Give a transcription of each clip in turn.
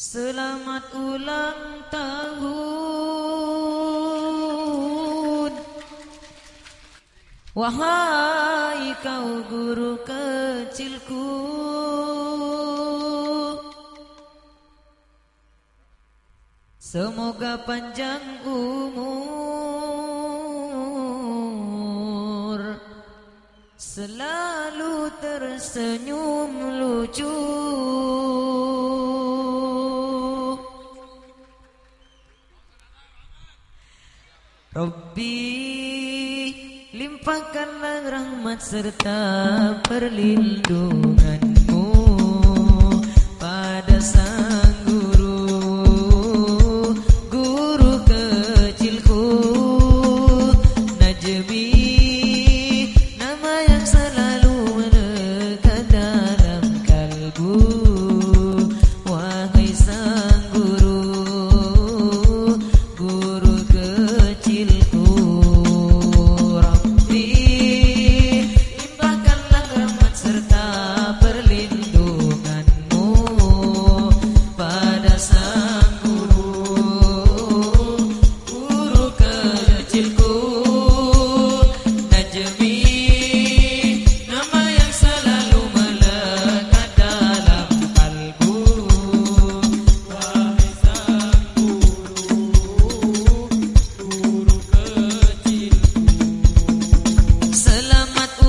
Selamat ulang tahun. Wahai kau guru kecilku. Semoga panjang umur Selalu tersenyum lucu. Rabbi limpahkanlah rahmat serta perlindungan.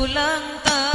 ulang tahun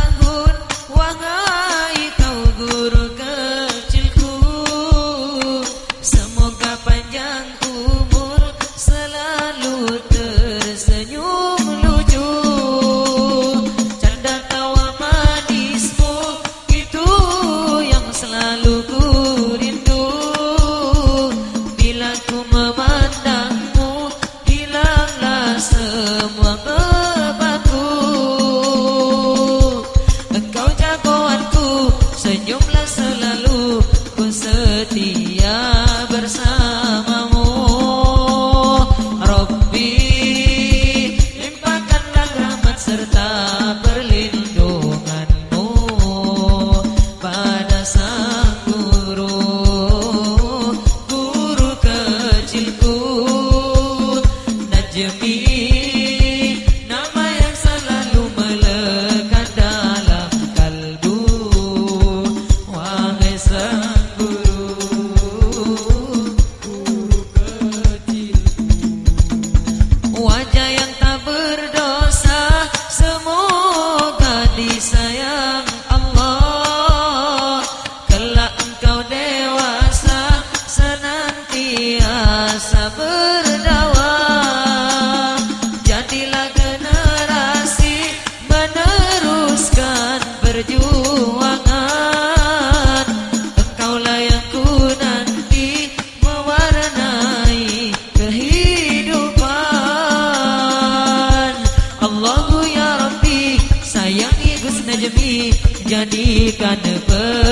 love.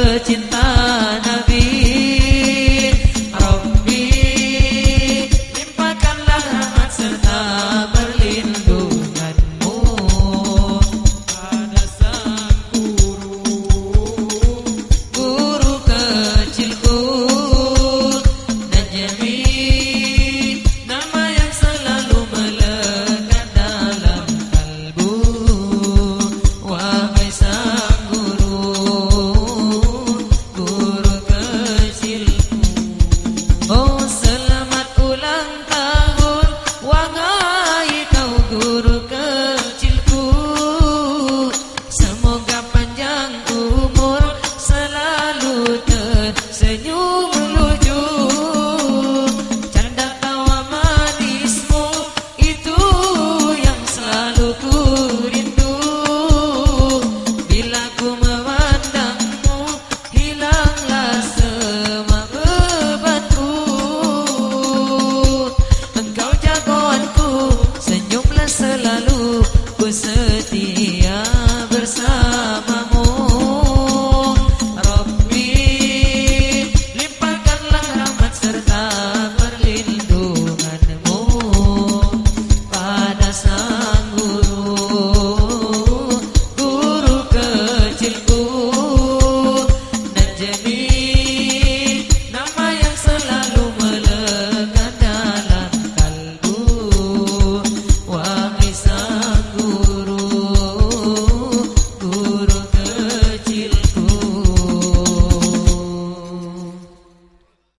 bersetia bersamamu Rabbi limpahkanlah rahmat serta.